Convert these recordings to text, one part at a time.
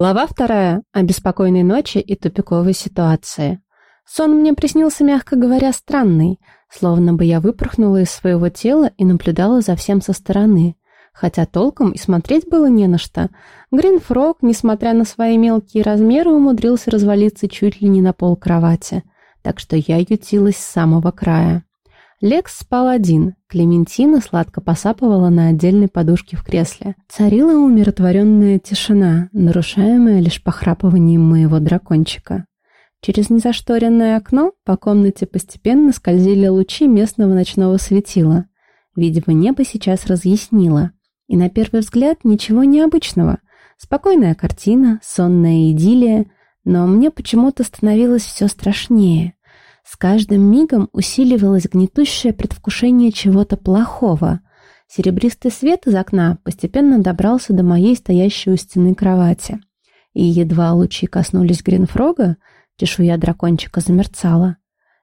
Глава вторая. О беспокойной ночи и тупиковой ситуации. Сон мне приснился, мягко говоря, странный, словно бы я выпорхнула из своего тела и наблюдала за всем со стороны. Хотя толком и смотреть было не на что. Гринфрог, несмотря на свои мелкие размеры, умудрился развалиться чуть ли не на пол кровати, так что я ютилась с самого края. Лекс спал один, Клементина сладко посапывала на отдельной подушке в кресле. Царила умиротворенная тишина, нарушаемая лишь похрапыванием моего дракончика. Через незашторенное окно по комнате постепенно скользили лучи местного ночного светила. Видимо, небо сейчас разъяснило. И на первый взгляд ничего необычного. Спокойная картина, сонная идиллия, но мне почему-то становилось все страшнее. С каждым мигом усиливалось гнетущее предвкушение чего-то плохого. Серебристый свет из окна постепенно добрался до моей стоящей у стены кровати. И едва лучи коснулись Гринфрога, чешуя дракончика замерцала.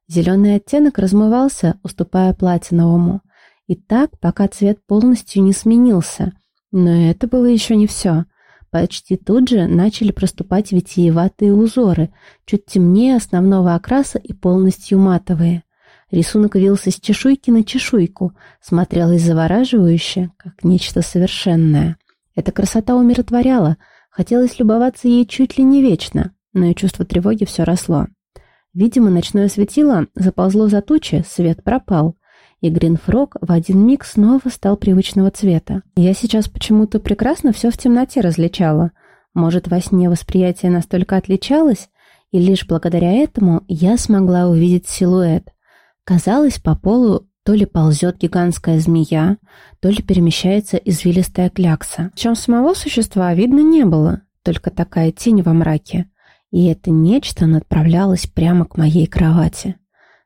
Зеленый оттенок размывался, уступая платиновому. И так, пока цвет полностью не сменился. Но это было еще не все — Почти тут же начали проступать витиеватые узоры, чуть темнее основного окраса и полностью матовые. Рисунок вился с чешуйки на чешуйку, смотрелось завораживающе, как нечто совершенное. Эта красота умиротворяла, хотелось любоваться ей чуть ли не вечно, но и чувство тревоги все росло. Видимо, ночное светило заползло за тучи, свет пропал и Гринфрог в один миг снова стал привычного цвета. Я сейчас почему-то прекрасно все в темноте различала. Может, во сне восприятие настолько отличалось, и лишь благодаря этому я смогла увидеть силуэт. Казалось, по полу то ли ползет гигантская змея, то ли перемещается извилистая клякса. Причем самого существа видно не было, только такая тень во мраке. И это нечто направлялось прямо к моей кровати.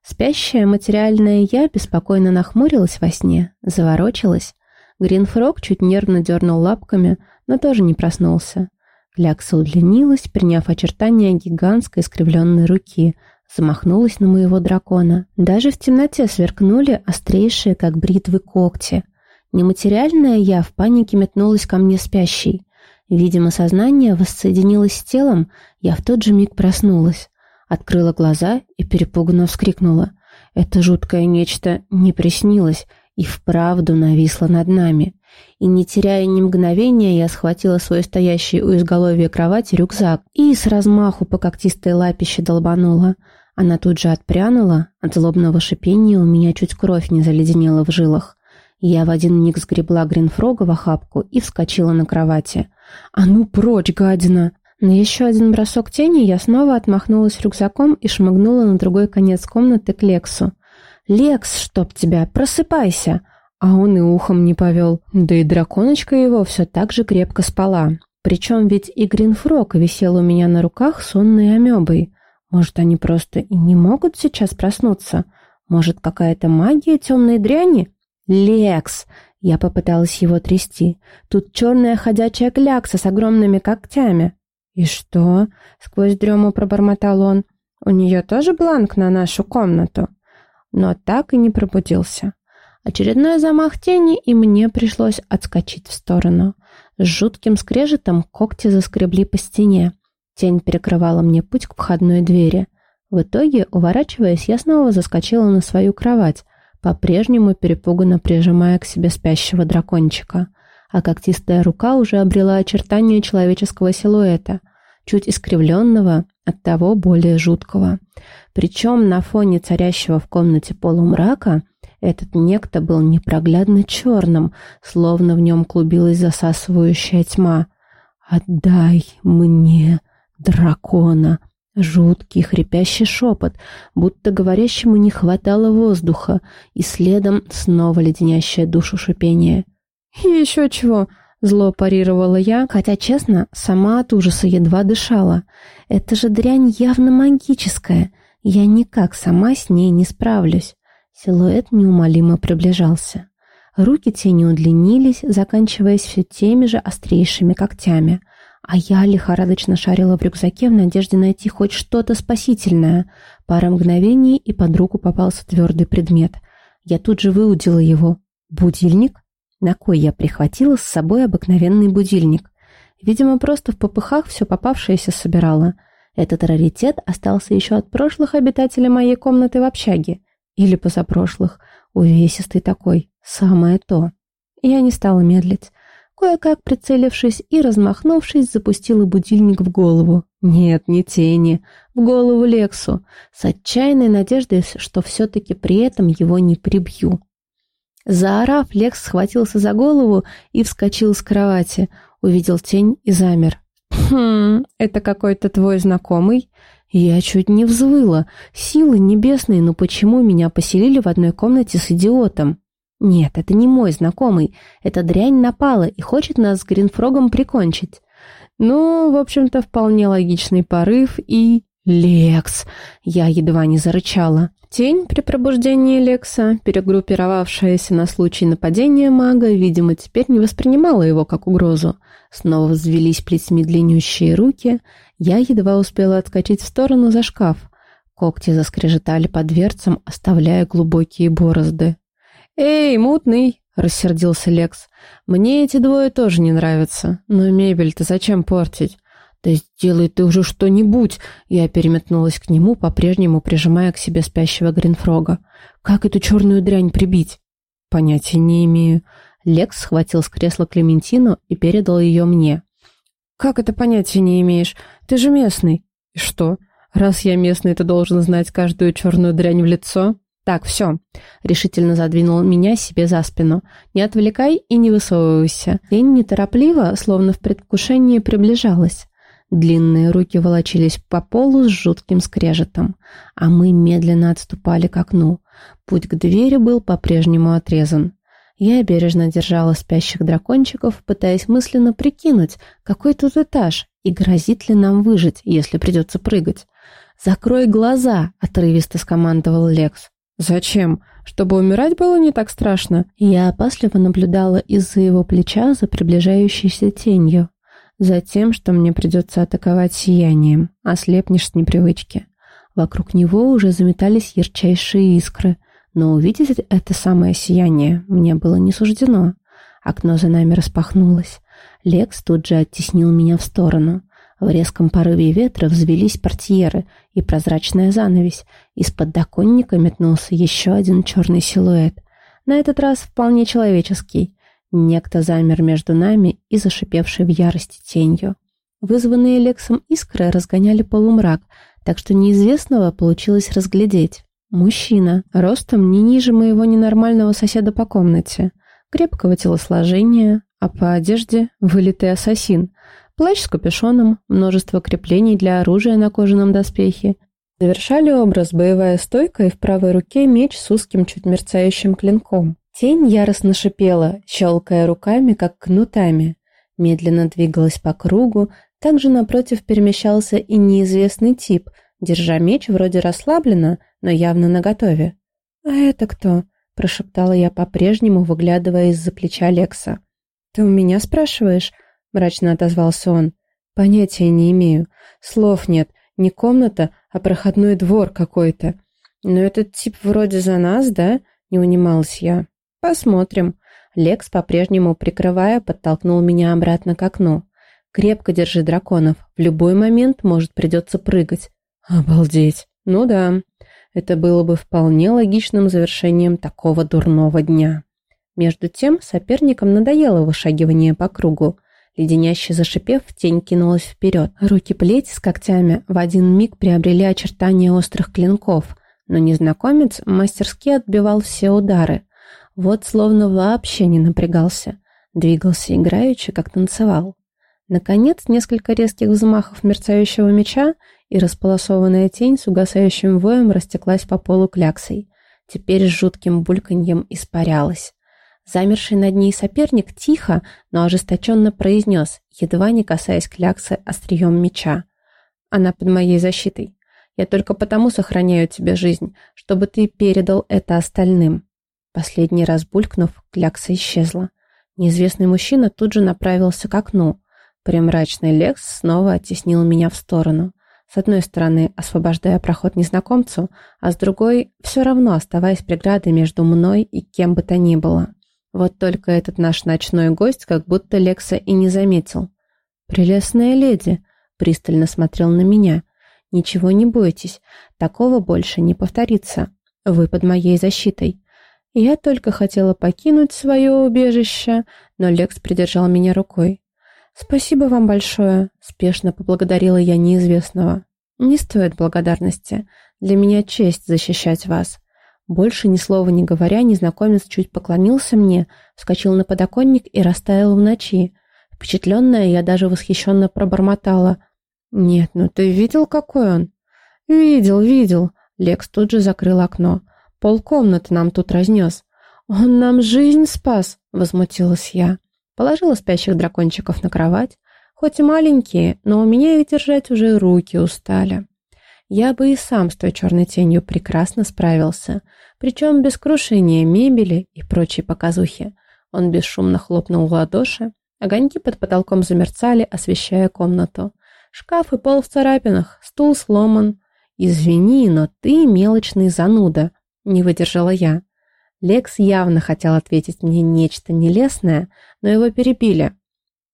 Спящая материальная я беспокойно нахмурилась во сне, заворочилась. Гринфрог чуть нервно дернул лапками, но тоже не проснулся. Клякса удлинилась, приняв очертания гигантской искривленной руки, замахнулась на моего дракона. Даже в темноте сверкнули острейшие, как бритвы, когти. Нематериальная я в панике метнулась ко мне спящей. Видимо, сознание воссоединилось с телом, я в тот же миг проснулась. Открыла глаза и перепуганно вскрикнула. Это жуткое нечто не приснилось и вправду нависло над нами. И не теряя ни мгновения, я схватила свой стоящий у изголовья кровати рюкзак и с размаху по когтистой лапище долбанула. Она тут же отпрянула, от злобного шипения у меня чуть кровь не заледенела в жилах. Я в один миг сгребла Гринфрога в охапку и вскочила на кровати. «А ну прочь, гадина!» На еще один бросок тени я снова отмахнулась рюкзаком и шмыгнула на другой конец комнаты к Лексу. «Лекс, чтоб тебя, просыпайся!» А он и ухом не повел. Да и драконочка его все так же крепко спала. Причем ведь и Гринфрог висел у меня на руках сонной амебой. Может, они просто и не могут сейчас проснуться? Может, какая-то магия темной дряни? «Лекс!» Я попыталась его трясти. «Тут черная ходячая клякса с огромными когтями. «И что?» — сквозь дрему пробормотал он. «У нее тоже бланк на нашу комнату?» Но так и не пробудился. Очередной замах тени, и мне пришлось отскочить в сторону. С жутким скрежетом когти заскребли по стене. Тень перекрывала мне путь к входной двери. В итоге, уворачиваясь, я снова заскочила на свою кровать, по-прежнему перепуганно прижимая к себе спящего дракончика — а когтистая рука уже обрела очертания человеческого силуэта, чуть искривленного, от того более жуткого. Причем на фоне царящего в комнате полумрака этот некто был непроглядно черным, словно в нем клубилась засасывающая тьма. «Отдай мне дракона!» Жуткий хрипящий шепот, будто говорящему не хватало воздуха, и следом снова леденящее душу шипение. «И еще чего?» — зло парировала я, хотя, честно, сама от ужаса едва дышала. «Это же дрянь явно магическая. Я никак сама с ней не справлюсь». Силуэт неумолимо приближался. Руки тени удлинились, заканчиваясь все теми же острейшими когтями. А я лихорадочно шарила в рюкзаке в надежде найти хоть что-то спасительное. Пара мгновений, и под руку попался твердый предмет. Я тут же выудила его. «Будильник?» На кой я прихватила с собой обыкновенный будильник. Видимо, просто в попыхах все попавшееся собирала. Этот раритет остался еще от прошлых обитателей моей комнаты в общаге. Или позапрошлых. Увесистый такой. Самое то. Я не стала медлить. Кое-как прицелившись и размахнувшись, запустила будильник в голову. Нет, не тени. В голову Лексу. С отчаянной надеждой, что все-таки при этом его не прибью. Заорав, Лекс схватился за голову и вскочил с кровати. Увидел тень и замер. «Хм, это какой-то твой знакомый?» Я чуть не взвыла. Силы небесные, но почему меня поселили в одной комнате с идиотом? Нет, это не мой знакомый. Эта дрянь напала и хочет нас с Гринфрогом прикончить. Ну, в общем-то, вполне логичный порыв и... «Лекс!» Я едва не зарычала. Тень при пробуждении Лекса, перегруппировавшаяся на случай нападения мага, видимо, теперь не воспринимала его как угрозу. Снова взвелись плетьми длиннющие руки. Я едва успела отскочить в сторону за шкаф. Когти заскрежетали по дверцам, оставляя глубокие борозды. «Эй, мутный!» — рассердился Лекс. «Мне эти двое тоже не нравятся. Но мебель-то зачем портить? «Да сделай ты уже что-нибудь!» Я переметнулась к нему, по-прежнему прижимая к себе спящего Гринфрога. «Как эту черную дрянь прибить?» «Понятия не имею». Лекс схватил с кресла Клементину и передал ее мне. «Как это понятия не имеешь? Ты же местный». «И что? Раз я местный, ты должен знать каждую черную дрянь в лицо?» «Так, все», — решительно задвинул меня себе за спину. «Не отвлекай и не высовывайся». Тень неторопливо, словно в предвкушении, приближалась. Длинные руки волочились по полу с жутким скрежетом, а мы медленно отступали к окну. Путь к двери был по-прежнему отрезан. Я бережно держала спящих дракончиков, пытаясь мысленно прикинуть, какой тут этаж и грозит ли нам выжить, если придется прыгать. «Закрой глаза!» — отрывисто скомандовал Лекс. «Зачем? Чтобы умирать было не так страшно?» Я опасливо наблюдала из-за его плеча за приближающейся тенью. Затем, что мне придется атаковать сиянием, ослепнешь с непривычки. Вокруг него уже заметались ярчайшие искры, но увидеть это самое сияние мне было не суждено. Окно за нами распахнулось. Лекс тут же оттеснил меня в сторону. В резком порыве ветра взвелись портьеры и прозрачная занавесь. Из подоконника метнулся еще один черный силуэт. На этот раз вполне человеческий. Некто замер между нами и зашипевший в ярости тенью. Вызванные Лексом искры разгоняли полумрак, так что неизвестного получилось разглядеть. Мужчина, ростом не ниже моего ненормального соседа по комнате, крепкого телосложения, а по одежде вылитый ассасин, плащ с капюшоном, множество креплений для оружия на кожаном доспехе. Завершали образ боевая стойка и в правой руке меч с узким чуть мерцающим клинком. Тень яростно шипела, щелкая руками, как кнутами. Медленно двигалась по кругу, также напротив перемещался и неизвестный тип, держа меч вроде расслабленно, но явно наготове. «А это кто?» – прошептала я по-прежнему, выглядывая из-за плеча Лекса. «Ты у меня спрашиваешь?» – мрачно отозвался он. «Понятия не имею. Слов нет. Не комната, а проходной двор какой-то. Но этот тип вроде за нас, да?» – не унималась я. «Посмотрим». Лекс, по-прежнему прикрывая, подтолкнул меня обратно к окну. «Крепко держи драконов. В любой момент, может, придется прыгать». «Обалдеть! Ну да, это было бы вполне логичным завершением такого дурного дня». Между тем соперникам надоело вышагивание по кругу. Леденяще зашипев, тень кинулась вперед. Руки плети с когтями в один миг приобрели очертания острых клинков, но незнакомец мастерски отбивал все удары – вот словно вообще не напрягался, двигался играючи, как танцевал. Наконец, несколько резких взмахов мерцающего меча, и располосованная тень с угасающим воем растеклась по полу кляксой. Теперь с жутким бульканьем испарялась. Замерший над ней соперник тихо, но ожесточенно произнес, едва не касаясь кляксы острием меча. «Она под моей защитой. Я только потому сохраняю тебе жизнь, чтобы ты передал это остальным. Последний раз булькнув, клякса исчезла. Неизвестный мужчина тут же направился к окну. Премрачный Лекс снова оттеснил меня в сторону. С одной стороны, освобождая проход незнакомцу, а с другой, все равно оставаясь преградой между мной и кем бы то ни было. Вот только этот наш ночной гость как будто Лекса и не заметил. «Прелестная леди», — пристально смотрел на меня. «Ничего не бойтесь, такого больше не повторится. Вы под моей защитой». Я только хотела покинуть свое убежище, но Лекс придержал меня рукой. «Спасибо вам большое», — спешно поблагодарила я неизвестного. «Не стоит благодарности. Для меня честь защищать вас». Больше ни слова не говоря, незнакомец чуть поклонился мне, вскочил на подоконник и растаял в ночи. Впечатленная, я даже восхищенно пробормотала. «Нет, ну ты видел, какой он?» «Видел, видел». Лекс тут же закрыл окно. Полкомнаты нам тут разнес. Он нам жизнь спас, возмутилась я. Положила спящих дракончиков на кровать. Хоть и маленькие, но у меня их держать уже руки устали. Я бы и сам с той черной тенью прекрасно справился, причем без крушения мебели и прочей показухи. Он бесшумно хлопнул в ладоши, огоньки под потолком замерцали, освещая комнату. Шкаф и пол в царапинах, стул сломан. «Извини, но ты мелочный зануда», не выдержала я. Лекс явно хотел ответить мне нечто нелестное, но его перебили.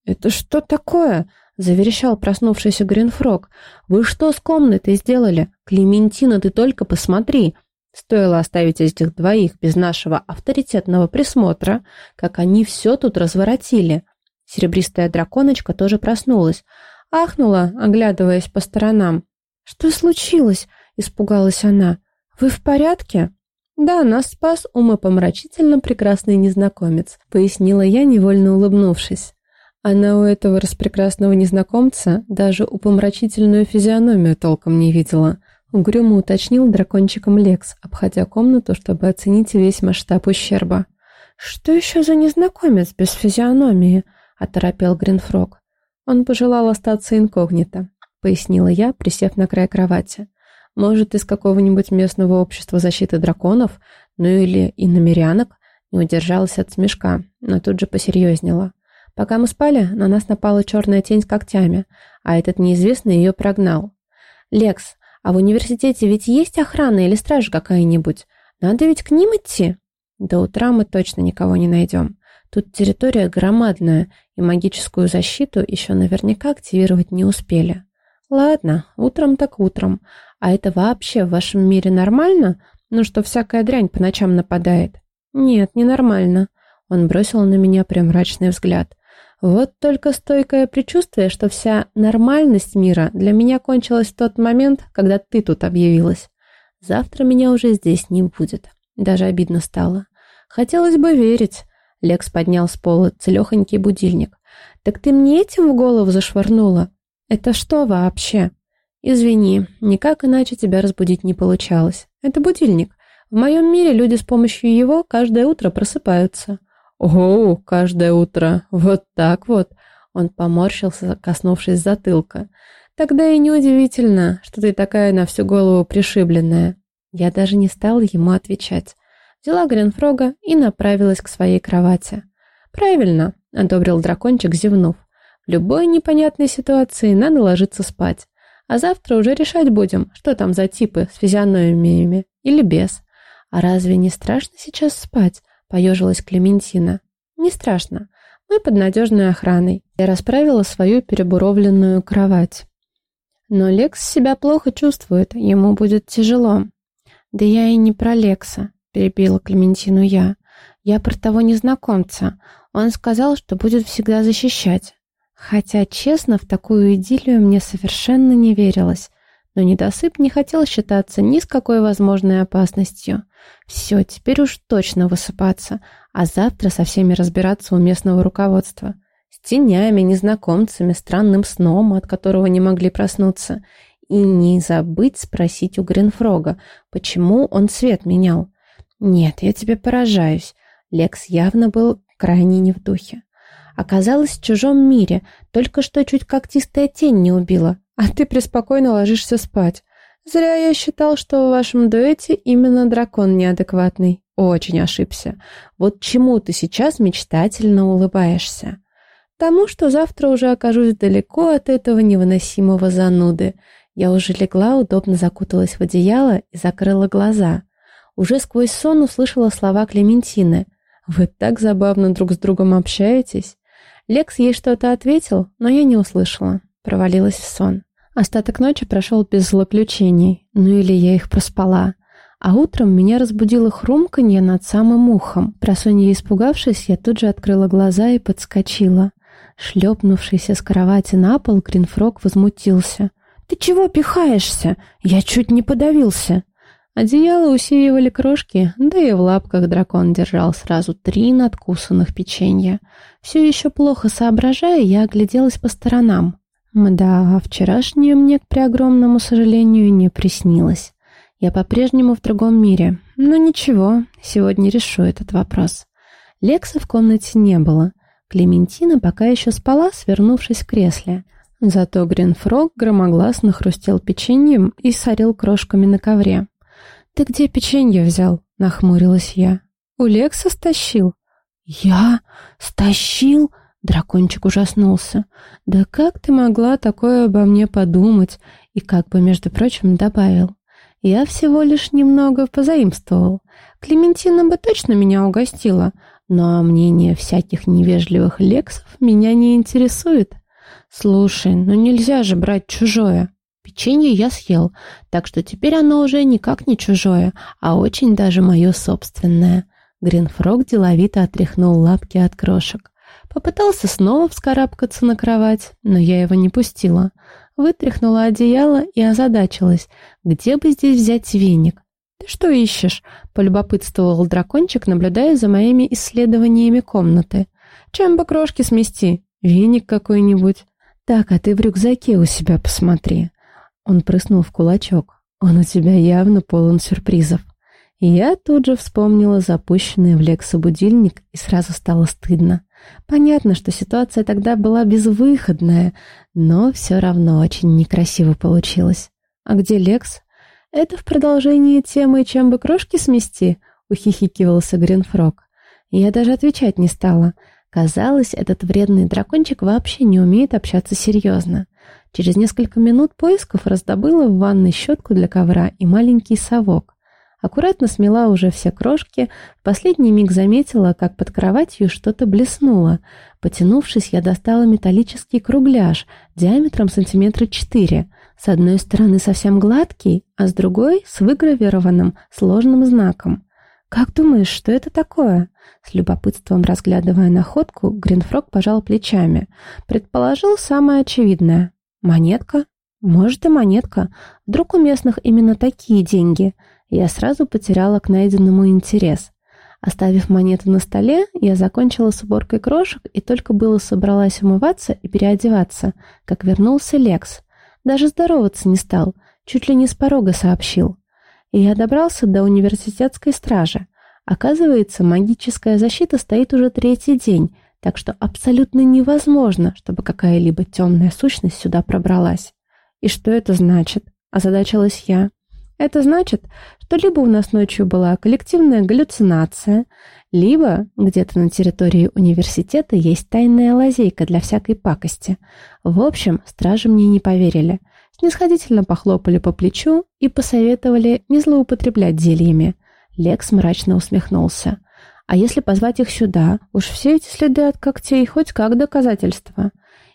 «Это что такое?» — заверещал проснувшийся Гринфрог. «Вы что с комнатой сделали? Клементина, ты только посмотри!» Стоило оставить этих двоих без нашего авторитетного присмотра, как они все тут разворотили. Серебристая драконочка тоже проснулась. Ахнула, оглядываясь по сторонам. «Что случилось?» — испугалась она. «Вы в порядке?» «Да, нас спас умопомрачительно прекрасный незнакомец», — пояснила я, невольно улыбнувшись. Она у этого распрекрасного незнакомца даже упомрачительную физиономию толком не видела. Угрюмо уточнил дракончиком Лекс, обходя комнату, чтобы оценить весь масштаб ущерба. «Что еще за незнакомец без физиономии?» — оторопел Гринфрог. «Он пожелал остаться инкогнито», — пояснила я, присев на край кровати. Может, из какого-нибудь местного общества защиты драконов, ну или иномерянок, не удержалась от смешка, но тут же посерьезнела. Пока мы спали, на нас напала черная тень с когтями, а этот неизвестный ее прогнал. «Лекс, а в университете ведь есть охрана или стража какая-нибудь? Надо ведь к ним идти?» «До утра мы точно никого не найдем. Тут территория громадная, и магическую защиту еще наверняка активировать не успели». «Ладно, утром так утром. А это вообще в вашем мире нормально? Ну, что всякая дрянь по ночам нападает?» «Нет, ненормально». Он бросил на меня прям мрачный взгляд. Вот только стойкое предчувствие, что вся нормальность мира для меня кончилась в тот момент, когда ты тут объявилась. Завтра меня уже здесь не будет. Даже обидно стало. Хотелось бы верить. Лекс поднял с пола целехонький будильник. «Так ты мне этим в голову зашвырнула? Это что вообще?» «Извини, никак иначе тебя разбудить не получалось. Это будильник. В моем мире люди с помощью его каждое утро просыпаются». «О, каждое утро. Вот так вот». Он поморщился, коснувшись затылка. «Тогда и неудивительно, что ты такая на всю голову пришибленная». Я даже не стала ему отвечать. Взяла Гринфрога и направилась к своей кровати. «Правильно», — одобрил дракончик, зевнув. «В любой непонятной ситуации надо ложиться спать. А завтра уже решать будем, что там за типы с физиономиями или без. А разве не страшно сейчас спать? Поежилась Клементина. Не страшно. Мы под надежной охраной. Я расправила свою перебуровленную кровать. Но Лекс себя плохо чувствует, ему будет тяжело. Да я и не про Лекса, перебила Клементину я. Я про того незнакомца. Он сказал, что будет всегда защищать. Хотя, честно, в такую идиллию мне совершенно не верилось. Но недосып не хотел считаться ни с какой возможной опасностью. Все, теперь уж точно высыпаться, а завтра со всеми разбираться у местного руководства. С тенями, незнакомцами, странным сном, от которого не могли проснуться. И не забыть спросить у Гринфрога, почему он цвет менял. Нет, я тебе поражаюсь. Лекс явно был крайне не в духе. Оказалась в чужом мире, только что чуть когтистая тень не убила, а ты преспокойно ложишься спать. Зря я считал, что в вашем дуэте именно дракон неадекватный. Очень ошибся. Вот чему ты сейчас мечтательно улыбаешься? Тому, что завтра уже окажусь далеко от этого невыносимого зануды. Я уже легла, удобно закуталась в одеяло и закрыла глаза. Уже сквозь сон услышала слова Клементины. «Вы так забавно друг с другом общаетесь». Лекс ей что-то ответил, но я не услышала. Провалилась в сон. Остаток ночи прошел без злоключений, ну или я их проспала. А утром меня разбудило хрумканье над самым ухом. Просонья испугавшись, я тут же открыла глаза и подскочила. Шлепнувшийся с кровати на пол, Гринфрог возмутился. «Ты чего пихаешься? Я чуть не подавился!» Одеяло усеивали крошки, да и в лапках дракон держал сразу три надкусанных печенья. Все еще плохо соображая, я огляделась по сторонам. Мда, вчерашнее мне, при огромному сожалению, не приснилось. Я по-прежнему в другом мире. Но ничего, сегодня решу этот вопрос. Лекса в комнате не было. Клементина пока еще спала, свернувшись в кресле. Зато Гринфрог громогласно хрустел печеньем и сорил крошками на ковре. «Ты где печенье взял?» — нахмурилась я. «У Лекса стащил». «Я? Стащил?» Дракончик ужаснулся. «Да как ты могла такое обо мне подумать?» И как бы, между прочим, добавил. «Я всего лишь немного позаимствовал. Клементина бы точно меня угостила, но мнение всяких невежливых лексов меня не интересует. Слушай, ну нельзя же брать чужое. Печенье я съел, так что теперь оно уже никак не чужое, а очень даже мое собственное. Гринфрог деловито отряхнул лапки от крошек. Попытался снова вскарабкаться на кровать, но я его не пустила. Вытряхнула одеяло и озадачилась, где бы здесь взять веник. «Ты что ищешь?» — полюбопытствовал дракончик, наблюдая за моими исследованиями комнаты. «Чем бы крошки смести? Веник какой-нибудь?» «Так, а ты в рюкзаке у себя посмотри. Он прыснул в кулачок. «Он у тебя явно полон сюрпризов». Я тут же вспомнила запущенный в Лекса будильник, и сразу стало стыдно. Понятно, что ситуация тогда была безвыходная, но все равно очень некрасиво получилось. «А где Лекс?» «Это в продолжении темы «Чем бы крошки смести?» — ухихикивался Гринфрог. Я даже отвечать не стала. Казалось, этот вредный дракончик вообще не умеет общаться серьезно. Через несколько минут поисков раздобыла в ванной щетку для ковра и маленький совок. Аккуратно смела уже все крошки, в последний миг заметила, как под кроватью что-то блеснуло. Потянувшись, я достала металлический кругляш диаметром сантиметра четыре. С одной стороны совсем гладкий, а с другой с выгравированным сложным знаком. «Как думаешь, что это такое?» С любопытством разглядывая находку, Гринфрог пожал плечами. Предположил самое очевидное. Монетка? Может и монетка. Вдруг у местных именно такие деньги? Я сразу потеряла к найденному интерес. Оставив монету на столе, я закончила с уборкой крошек и только было собралась умываться и переодеваться, как вернулся Лекс. Даже здороваться не стал, чуть ли не с порога сообщил. И я добрался до университетской стражи. Оказывается, магическая защита стоит уже третий день, так что абсолютно невозможно, чтобы какая-либо темная сущность сюда пробралась. И что это значит? Озадачилась я. Это значит, что либо у нас ночью была коллективная галлюцинация, либо где-то на территории университета есть тайная лазейка для всякой пакости. В общем, стражи мне не поверили. Снисходительно похлопали по плечу и посоветовали не злоупотреблять зельями. Лекс мрачно усмехнулся. А если позвать их сюда, уж все эти следы от когтей хоть как доказательство.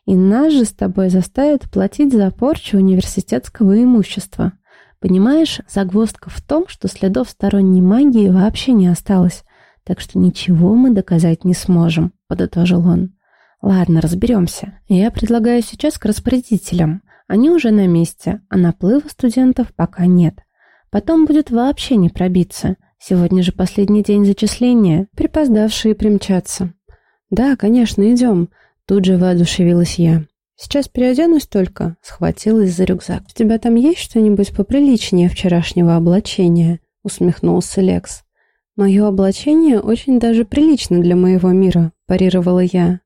И нас же с тобой заставят платить за порчу университетского имущества. Понимаешь, загвоздка в том, что следов сторонней магии вообще не осталось, так что ничего мы доказать не сможем, подытожил он. Ладно, разберемся. Я предлагаю сейчас к распорядителям. Они уже на месте, а наплыва студентов пока нет. Потом будет вообще не пробиться. Сегодня же последний день зачисления, припоздавшие примчатся. Да, конечно, идем. Тут же воодушевилась я. Сейчас переоденусь только, схватилась за рюкзак. У тебя там есть что-нибудь поприличнее вчерашнего облачения? Усмехнулся Лекс. Мое облачение очень даже прилично для моего мира, парировала я.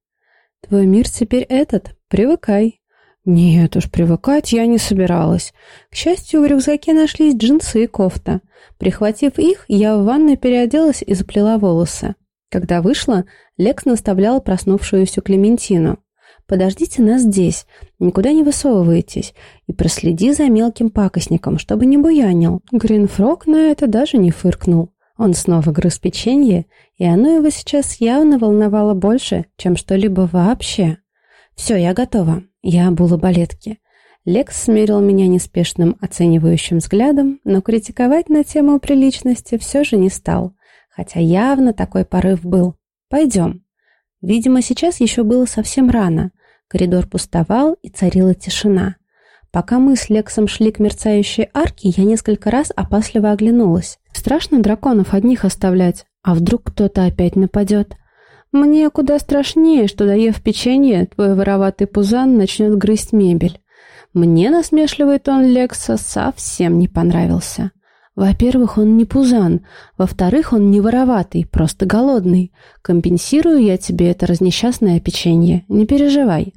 Твой мир теперь этот, привыкай. Нет уж, привыкать я не собиралась. К счастью, в рюкзаке нашлись джинсы и кофта. Прихватив их, я в ванной переоделась и заплела волосы. Когда вышла, Лекс наставлял проснувшуюся Клементину. «Подождите нас здесь, никуда не высовывайтесь, и проследи за мелким пакостником, чтобы не буянил». Гринфрог на это даже не фыркнул. Он снова грыз печенье, и оно его сейчас явно волновало больше, чем что-либо вообще. «Все, я готова. Я обула балетки». Лекс смерил меня неспешным оценивающим взглядом, но критиковать на тему приличности все же не стал, хотя явно такой порыв был. «Пойдем». Видимо, сейчас еще было совсем рано. Коридор пустовал, и царила тишина. Пока мы с Лексом шли к мерцающей арке, я несколько раз опасливо оглянулась. Страшно драконов одних оставлять, а вдруг кто-то опять нападет. Мне куда страшнее, что, доев печенье, твой вороватый пузан начнет грызть мебель. Мне насмешливый тон Лекса совсем не понравился. Во-первых, он не пузан. Во-вторых, он не вороватый, просто голодный. Компенсирую я тебе это разнесчастное печенье. Не переживай.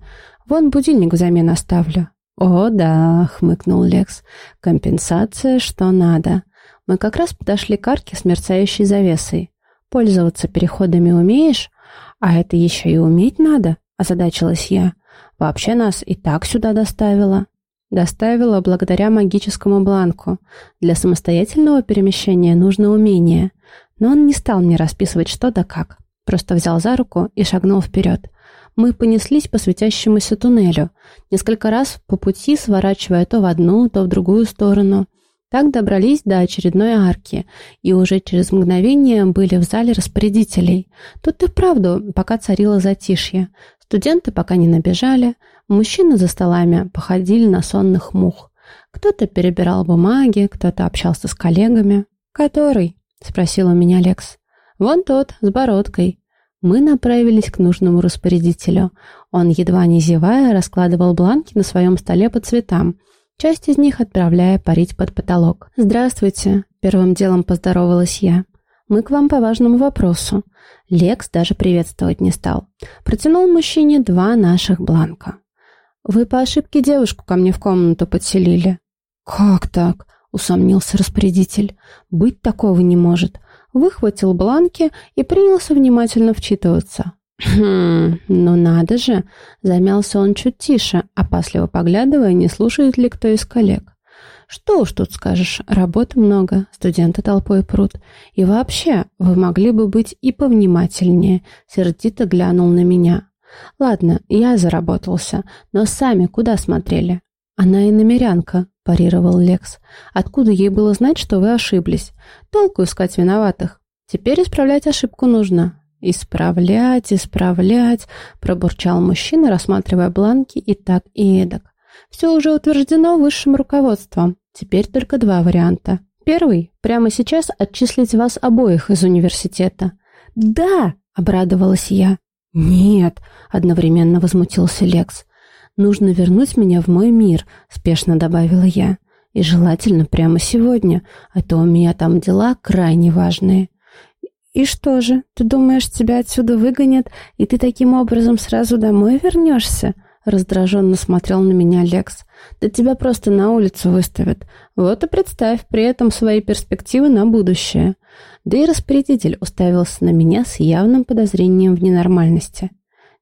Вон будильник взамен оставлю. «О, да», — хмыкнул Лекс. «Компенсация, что надо. Мы как раз подошли к арке с мерцающей завесой. Пользоваться переходами умеешь? А это еще и уметь надо?» — озадачилась я. «Вообще нас и так сюда доставила». Доставила благодаря магическому бланку. Для самостоятельного перемещения нужно умение. Но он не стал мне расписывать что да как. Просто взял за руку и шагнул вперед. Мы понеслись по светящемуся туннелю, несколько раз по пути сворачивая то в одну, то в другую сторону. Так добрались до очередной арки, и уже через мгновение были в зале распорядителей. Тут и вправду пока царило затишье. Студенты пока не набежали, мужчины за столами походили на сонных мух. Кто-то перебирал бумаги, кто-то общался с коллегами. «Который?» — спросил у меня Лекс. «Вон тот, с бородкой». Мы направились к нужному распорядителю. Он, едва не зевая, раскладывал бланки на своем столе по цветам, часть из них отправляя парить под потолок. «Здравствуйте», — первым делом поздоровалась я. «Мы к вам по важному вопросу». Лекс даже приветствовать не стал. Протянул мужчине два наших бланка. «Вы по ошибке девушку ко мне в комнату подселили». «Как так?» — усомнился распорядитель. «Быть такого не может». Выхватил бланки и принялся внимательно вчитываться. «Хм, ну надо же!» — замялся он чуть тише, опасливо поглядывая, не слушает ли кто из коллег. Что уж тут скажешь, работы много, студенты толпой прут. И вообще, вы могли бы быть и повнимательнее, сердито глянул на меня. Ладно, я заработался, но сами куда смотрели? Она и намерянка, парировал Лекс. Откуда ей было знать, что вы ошиблись? Толку искать виноватых. Теперь исправлять ошибку нужно. «Исправлять, исправлять», — пробурчал мужчина, рассматривая бланки и так, и эдак. Все уже утверждено высшим руководством. Теперь только два варианта. Первый – прямо сейчас отчислить вас обоих из университета. «Да!» – обрадовалась я. «Нет!» – одновременно возмутился Лекс. «Нужно вернуть меня в мой мир», – спешно добавила я. «И желательно прямо сегодня, а то у меня там дела крайне важные». «И что же, ты думаешь, тебя отсюда выгонят, и ты таким образом сразу домой вернешься?» Раздраженно смотрел на меня Лекс. «Да тебя просто на улицу выставят. Вот и представь при этом свои перспективы на будущее». Да и распорядитель уставился на меня с явным подозрением в ненормальности.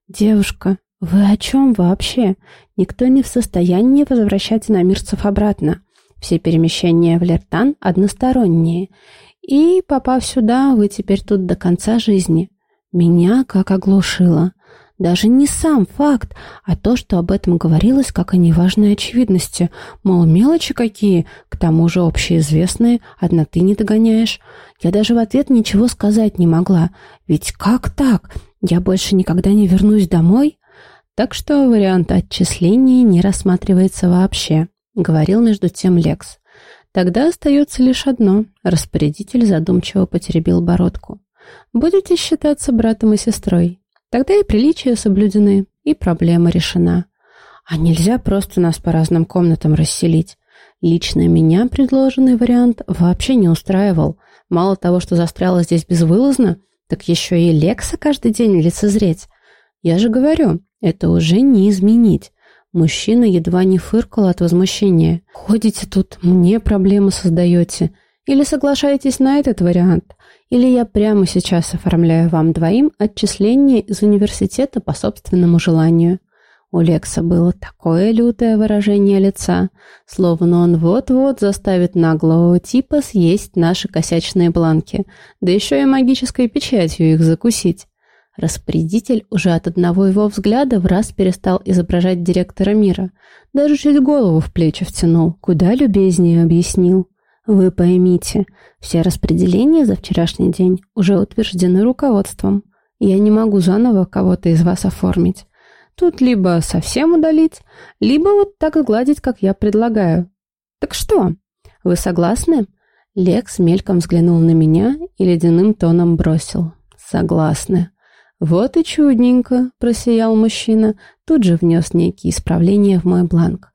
«Девушка, вы о чем вообще? Никто не в состоянии возвращать иномирцев обратно. Все перемещения в Лертан односторонние. И, попав сюда, вы теперь тут до конца жизни. Меня как оглушило». Даже не сам факт, а то, что об этом говорилось как о неважной очевидности. Мол, мелочи какие, к тому же общеизвестные, одна ты не догоняешь. Я даже в ответ ничего сказать не могла. Ведь как так? Я больше никогда не вернусь домой? Так что вариант отчисления не рассматривается вообще, говорил между тем Лекс. Тогда остается лишь одно. Распорядитель задумчиво потеребил бородку. Будете считаться братом и сестрой. Тогда и приличия соблюдены, и проблема решена. А нельзя просто нас по разным комнатам расселить. Лично меня предложенный вариант вообще не устраивал. Мало того, что застряла здесь безвылазно, так еще и Лекса каждый день лицезреть. Я же говорю, это уже не изменить. Мужчина едва не фыркал от возмущения. «Ходите тут, мне проблемы создаете. Или соглашаетесь на этот вариант, или я прямо сейчас оформляю вам двоим отчисление из университета по собственному желанию. У Лекса было такое лютое выражение лица, словно он вот-вот заставит наглого типа съесть наши косячные бланки, да еще и магической печатью их закусить. Распорядитель уже от одного его взгляда в раз перестал изображать директора мира. Даже чуть голову в плечи втянул, куда любезнее объяснил. Вы поймите, все распределения за вчерашний день уже утверждены руководством. Я не могу заново кого-то из вас оформить. Тут либо совсем удалить, либо вот так гладить, как я предлагаю. Так что, вы согласны? Лекс мельком взглянул на меня и ледяным тоном бросил. Согласны. «Вот и чудненько», — просиял мужчина, тут же внес некие исправления в мой бланк.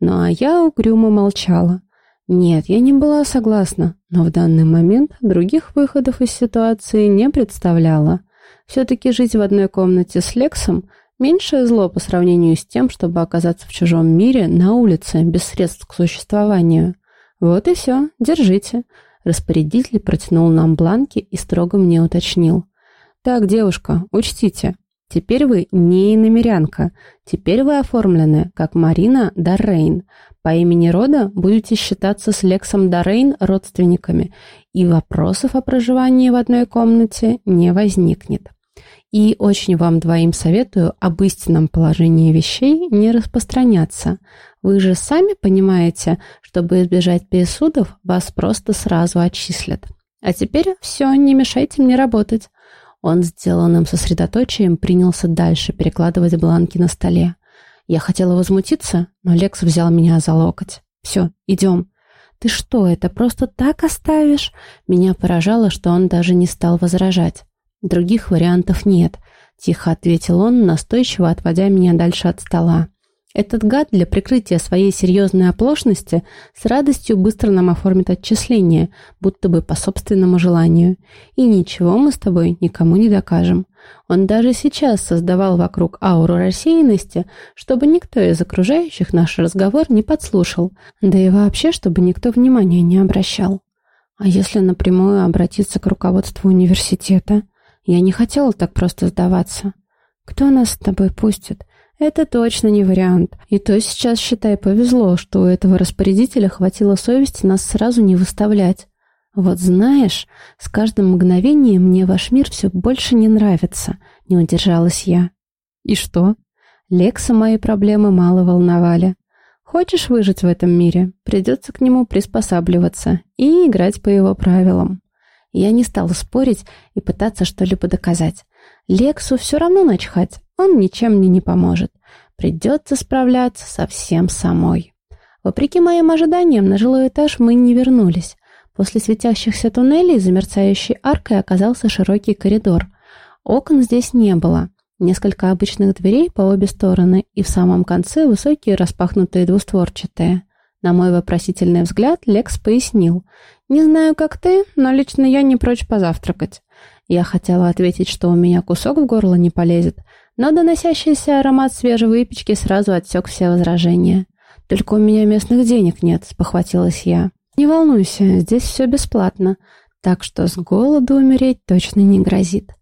Ну а я угрюмо молчала. Нет, я не была согласна, но в данный момент других выходов из ситуации не представляла. Все-таки жить в одной комнате с Лексом — меньшее зло по сравнению с тем, чтобы оказаться в чужом мире на улице без средств к существованию. Вот и все, держите. Распорядитель протянул нам бланки и строго мне уточнил — «Так, девушка, учтите, теперь вы не иномерянка, теперь вы оформлены как Марина Даррейн. По имени рода будете считаться с Лексом Даррейн родственниками, и вопросов о проживании в одной комнате не возникнет. И очень вам двоим советую об истинном положении вещей не распространяться. Вы же сами понимаете, чтобы избежать пересудов, вас просто сразу отчислят. А теперь все, не мешайте мне работать. Он сделанным сосредоточием принялся дальше перекладывать бланки на столе. Я хотела возмутиться, но Лекс взял меня за локоть. «Все, идем». «Ты что, это просто так оставишь?» Меня поражало, что он даже не стал возражать. «Других вариантов нет», — тихо ответил он, настойчиво отводя меня дальше от стола. Этот гад для прикрытия своей серьезной оплошности с радостью быстро нам оформит отчисление, будто бы по собственному желанию. И ничего мы с тобой никому не докажем. Он даже сейчас создавал вокруг ауру рассеянности, чтобы никто из окружающих наш разговор не подслушал, да и вообще, чтобы никто внимания не обращал. А если напрямую обратиться к руководству университета? Я не хотела так просто сдаваться. Кто нас с тобой пустит? Это точно не вариант. И то сейчас, считай, повезло, что у этого распорядителя хватило совести нас сразу не выставлять. Вот знаешь, с каждым мгновением мне ваш мир все больше не нравится, не удержалась я. И что? Лекса мои проблемы мало волновали. Хочешь выжить в этом мире, придется к нему приспосабливаться и играть по его правилам. Я не стала спорить и пытаться что-либо доказать. Лексу все равно начхать, он ничем мне не поможет. Придется справляться совсем самой. Вопреки моим ожиданиям, на жилой этаж мы не вернулись. После светящихся туннелей за мерцающей аркой оказался широкий коридор. Окон здесь не было. Несколько обычных дверей по обе стороны и в самом конце высокие распахнутые двустворчатые. На мой вопросительный взгляд Лекс пояснил. «Не знаю, как ты, но лично я не прочь позавтракать». Я хотела ответить, что у меня кусок в горло не полезет, но доносящийся аромат свежей выпечки сразу отсек все возражения. «Только у меня местных денег нет», — спохватилась я. «Не волнуйся, здесь все бесплатно, так что с голоду умереть точно не грозит».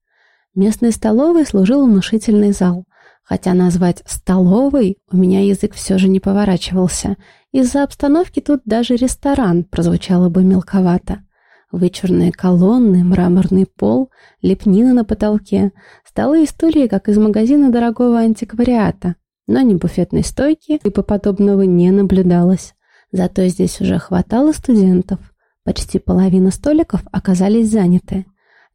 Местной столовой служил внушительный зал, хотя назвать «столовой» у меня язык все же не поворачивался. Из-за обстановки тут даже ресторан прозвучало бы мелковато. Вычурные колонны, мраморный пол, лепнина на потолке, столы и стулья, как из магазина дорогого антиквариата, но ни буфетной стойки и по подобного не наблюдалось. Зато здесь уже хватало студентов. Почти половина столиков оказались заняты.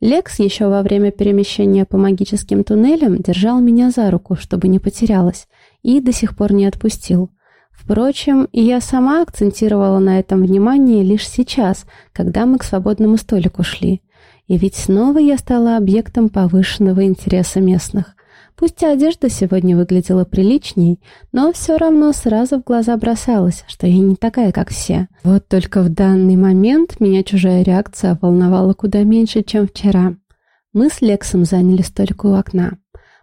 Лекс еще во время перемещения по магическим туннелям держал меня за руку, чтобы не потерялась, и до сих пор не отпустил. Впрочем, и я сама акцентировала на этом внимание лишь сейчас, когда мы к свободному столику шли. И ведь снова я стала объектом повышенного интереса местных. Пусть одежда сегодня выглядела приличней, но все равно сразу в глаза бросалось, что я не такая, как все. Вот только в данный момент меня чужая реакция волновала куда меньше, чем вчера. Мы с Лексом заняли столик у окна.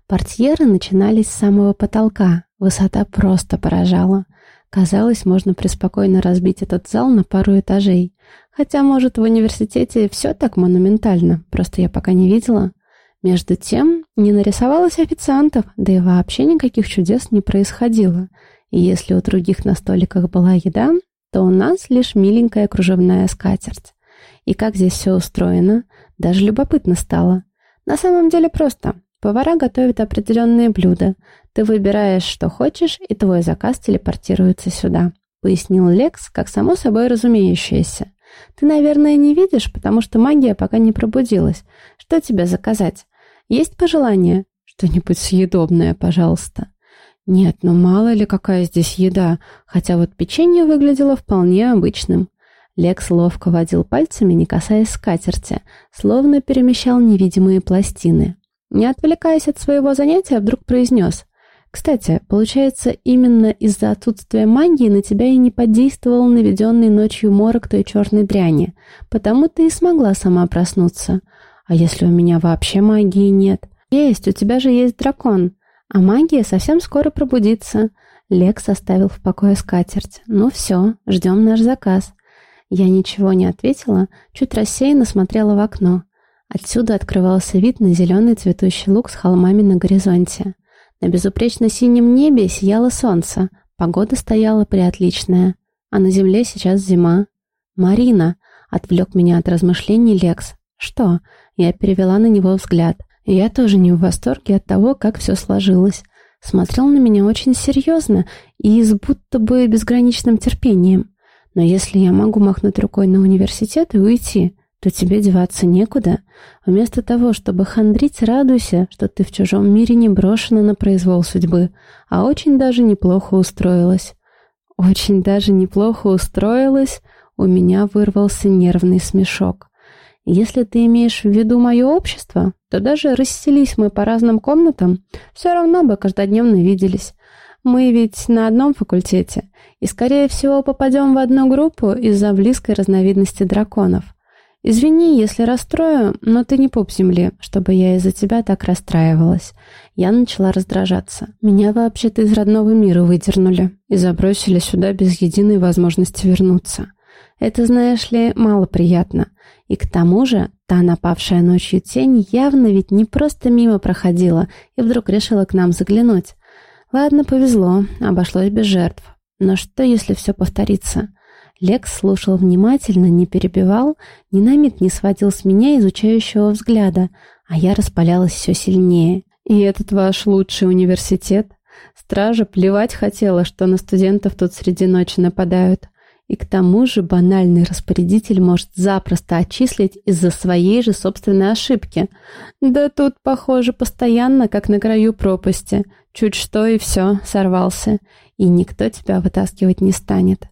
Портьеры начинались с самого потолка, высота просто поражала. Казалось, можно преспокойно разбить этот зал на пару этажей. Хотя, может, в университете все так монументально, просто я пока не видела. Между тем, не нарисовалось официантов, да и вообще никаких чудес не происходило. И если у других на столиках была еда, то у нас лишь миленькая кружевная скатерть. И как здесь все устроено, даже любопытно стало. На самом деле просто. Повара готовят определенные блюда. Ты выбираешь, что хочешь, и твой заказ телепортируется сюда. Пояснил Лекс, как само собой разумеющееся. Ты, наверное, не видишь, потому что магия пока не пробудилась. Что тебе заказать? Есть пожелание? Что-нибудь съедобное, пожалуйста. Нет, ну мало ли какая здесь еда, хотя вот печенье выглядело вполне обычным. Лекс ловко водил пальцами, не касаясь скатерти, словно перемещал невидимые пластины. Не отвлекаясь от своего занятия, вдруг произнес. «Кстати, получается, именно из-за отсутствия магии на тебя и не подействовал наведенный ночью морок той черной дряни, потому ты и смогла сама проснуться. А если у меня вообще магии нет? Есть, у тебя же есть дракон. А магия совсем скоро пробудится. Лекс оставил в покое скатерть. Ну все, ждем наш заказ. Я ничего не ответила, чуть рассеянно смотрела в окно. Отсюда открывался вид на зеленый цветущий луг с холмами на горизонте. На безупречно синем небе сияло солнце, погода стояла приотличная, а на земле сейчас зима. «Марина!» — отвлек меня от размышлений Лекс. «Что?» Я перевела на него взгляд. я тоже не в восторге от того, как все сложилось. Смотрел на меня очень серьезно и с будто бы безграничным терпением. Но если я могу махнуть рукой на университет и уйти, то тебе деваться некуда. Вместо того, чтобы хандрить, радуйся, что ты в чужом мире не брошена на произвол судьбы, а очень даже неплохо устроилась. Очень даже неплохо устроилась, у меня вырвался нервный смешок. Если ты имеешь в виду мое общество, то даже расселись мы по разным комнатам, все равно бы каждодневно виделись. Мы ведь на одном факультете, и, скорее всего, попадем в одну группу из-за близкой разновидности драконов. Извини, если расстрою, но ты не пуп земли, чтобы я из-за тебя так расстраивалась. Я начала раздражаться. Меня вообще-то из родного мира выдернули и забросили сюда без единой возможности вернуться. Это, знаешь ли, мало приятно. И к тому же, та напавшая ночью тень явно ведь не просто мимо проходила и вдруг решила к нам заглянуть. Ладно, повезло, обошлось без жертв. Но что, если все повторится? Лекс слушал внимательно, не перебивал, ни на миг не сводил с меня изучающего взгляда, а я распалялась все сильнее. «И этот ваш лучший университет?» Стража плевать хотела, что на студентов тут среди ночи нападают. И к тому же банальный распорядитель может запросто отчислить из-за своей же собственной ошибки. Да тут, похоже, постоянно, как на краю пропасти. Чуть что и все, сорвался. И никто тебя вытаскивать не станет.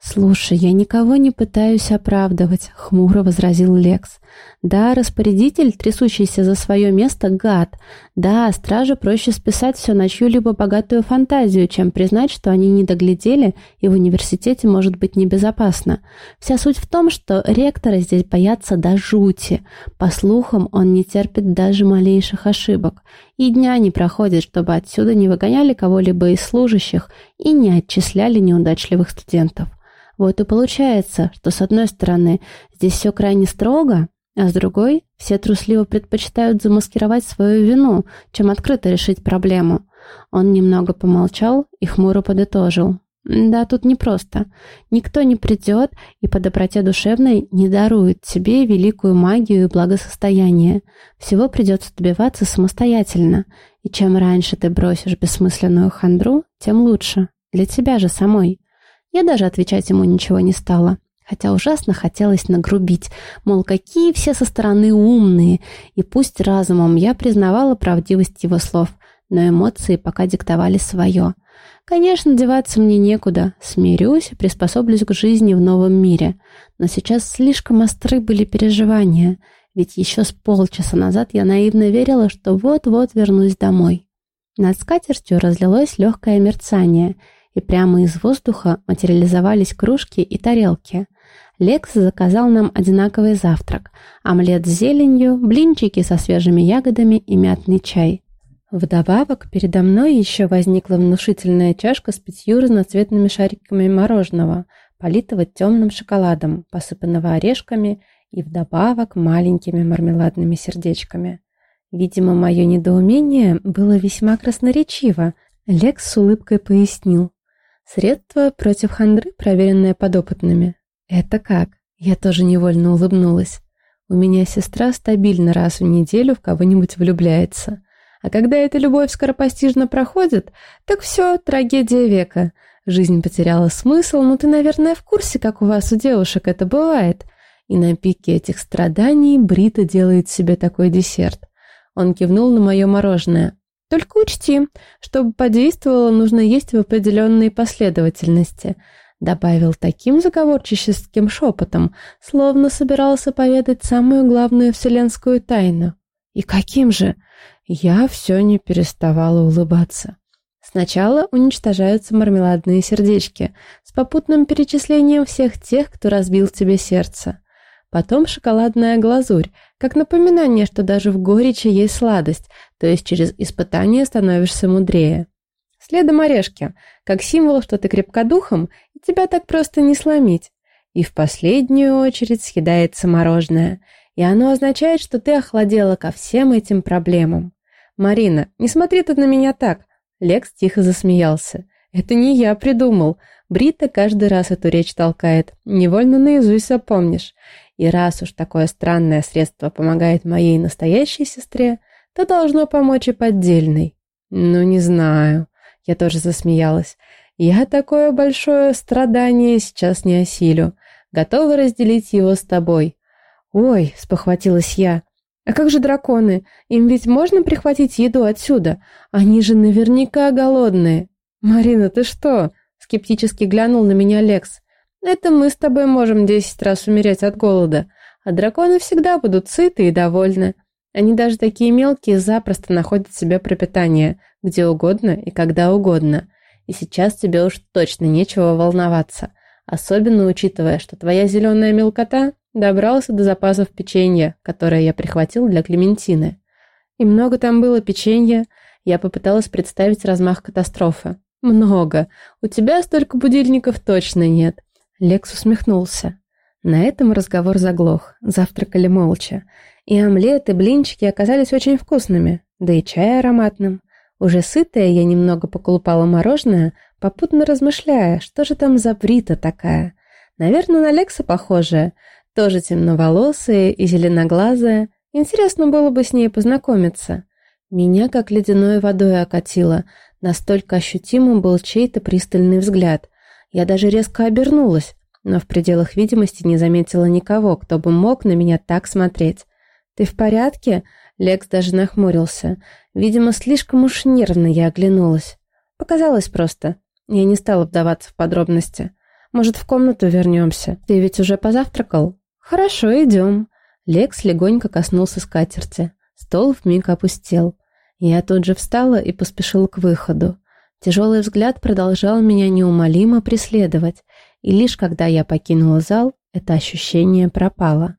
«Слушай, я никого не пытаюсь оправдывать», — хмуро возразил Лекс. «Да, распорядитель, трясущийся за свое место, гад. Да, стража проще списать все на чью-либо богатую фантазию, чем признать, что они не доглядели, и в университете может быть небезопасно. Вся суть в том, что ректора здесь боятся до жути. По слухам, он не терпит даже малейших ошибок. И дня не проходит, чтобы отсюда не выгоняли кого-либо из служащих и не отчисляли неудачливых студентов. Вот и получается, что с одной стороны здесь все крайне строго, а с другой все трусливо предпочитают замаскировать свою вину, чем открыто решить проблему. Он немного помолчал и хмуро подытожил. Да, тут непросто. Никто не придет и по доброте душевной не дарует тебе великую магию и благосостояние. Всего придется добиваться самостоятельно. И чем раньше ты бросишь бессмысленную хандру, тем лучше. Для тебя же самой. Я даже отвечать ему ничего не стала. Хотя ужасно хотелось нагрубить, мол, какие все со стороны умные, и пусть разумом я признавала правдивость его слов, но эмоции пока диктовали свое. Конечно, деваться мне некуда, смирюсь приспособлюсь к жизни в новом мире, но сейчас слишком остры были переживания, ведь еще с полчаса назад я наивно верила, что вот-вот вернусь домой. Над скатертью разлилось легкое мерцание — и прямо из воздуха материализовались кружки и тарелки. Лекс заказал нам одинаковый завтрак – омлет с зеленью, блинчики со свежими ягодами и мятный чай. Вдобавок, передо мной еще возникла внушительная чашка с пятью разноцветными шариками мороженого, политого темным шоколадом, посыпанного орешками и вдобавок маленькими мармеладными сердечками. Видимо, мое недоумение было весьма красноречиво. Лекс с улыбкой пояснил. Средство против хандры, проверенное подопытными. Это как? Я тоже невольно улыбнулась. У меня сестра стабильно раз в неделю в кого-нибудь влюбляется. А когда эта любовь скоропостижно проходит, так все, трагедия века. Жизнь потеряла смысл, но ты, наверное, в курсе, как у вас, у девушек, это бывает. И на пике этих страданий Брита делает себе такой десерт. Он кивнул на мое мороженое. Только учти, чтобы подействовало, нужно есть в определенной последовательности. Добавил таким заговорческим шепотом, словно собирался поведать самую главную вселенскую тайну. И каким же? Я все не переставала улыбаться. Сначала уничтожаются мармеладные сердечки с попутным перечислением всех тех, кто разбил тебе сердце. Потом шоколадная глазурь, как напоминание, что даже в горечи есть сладость, то есть через испытание становишься мудрее. Следом орешки, как символ, что ты крепкодухом, тебя так просто не сломить. И в последнюю очередь съедается мороженое, и оно означает, что ты охладела ко всем этим проблемам. «Марина, не смотри ты на меня так!» Лекс тихо засмеялся. «Это не я придумал. Брита каждый раз эту речь толкает. Невольно наизусть запомнишь. И раз уж такое странное средство помогает моей настоящей сестре, то должно помочь и поддельной. Ну, не знаю. Я тоже засмеялась. Я такое большое страдание сейчас не осилю. Готова разделить его с тобой. Ой, спохватилась я. А как же драконы? Им ведь можно прихватить еду отсюда? Они же наверняка голодные. Марина, ты что? Скептически глянул на меня Лекс. Это мы с тобой можем десять раз умереть от голода, а драконы всегда будут сыты и довольны. Они даже такие мелкие запросто находят себе пропитание, где угодно и когда угодно. И сейчас тебе уж точно нечего волноваться, особенно учитывая, что твоя зеленая мелкота добрался до запасов печенья, которое я прихватил для Клементины. И много там было печенья, я попыталась представить размах катастрофы. Много. У тебя столько будильников точно нет. Лекс усмехнулся. На этом разговор заглох, завтракали молча. И омлет, и блинчики оказались очень вкусными, да и чай ароматным. Уже сытая, я немного поколупала мороженое, попутно размышляя, что же там за брита такая. Наверное, на Лекса похожая, тоже темноволосая и зеленоглазая. Интересно было бы с ней познакомиться. Меня как ледяной водой окатило, настолько ощутимым был чей-то пристальный взгляд. Я даже резко обернулась, но в пределах видимости не заметила никого, кто бы мог на меня так смотреть. «Ты в порядке?» Лекс даже нахмурился. Видимо, слишком уж нервно я оглянулась. Показалось просто. Я не стала вдаваться в подробности. «Может, в комнату вернемся? Ты ведь уже позавтракал?» «Хорошо, идем». Лекс легонько коснулся скатерти. Стол вмиг опустел. Я тут же встала и поспешила к выходу. Тяжелый взгляд продолжал меня неумолимо преследовать, и лишь когда я покинула зал, это ощущение пропало.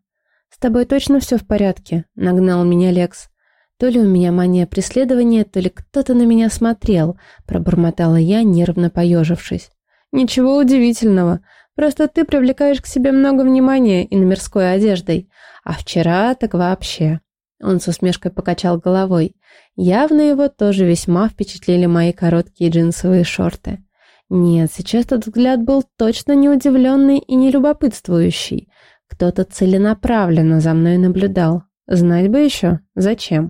«С тобой точно все в порядке?» — нагнал меня Лекс. То ли у меня мания преследования, то ли кто-то на меня смотрел, пробормотала я, нервно поежившись. «Ничего удивительного. Просто ты привлекаешь к себе много внимания и номерской одеждой. А вчера так вообще». Он с усмешкой покачал головой. Явно его тоже весьма впечатлили мои короткие джинсовые шорты. Нет, сейчас тот взгляд был точно не удивленный и не любопытствующий. Кто-то целенаправленно за мной наблюдал. Знать бы еще, зачем.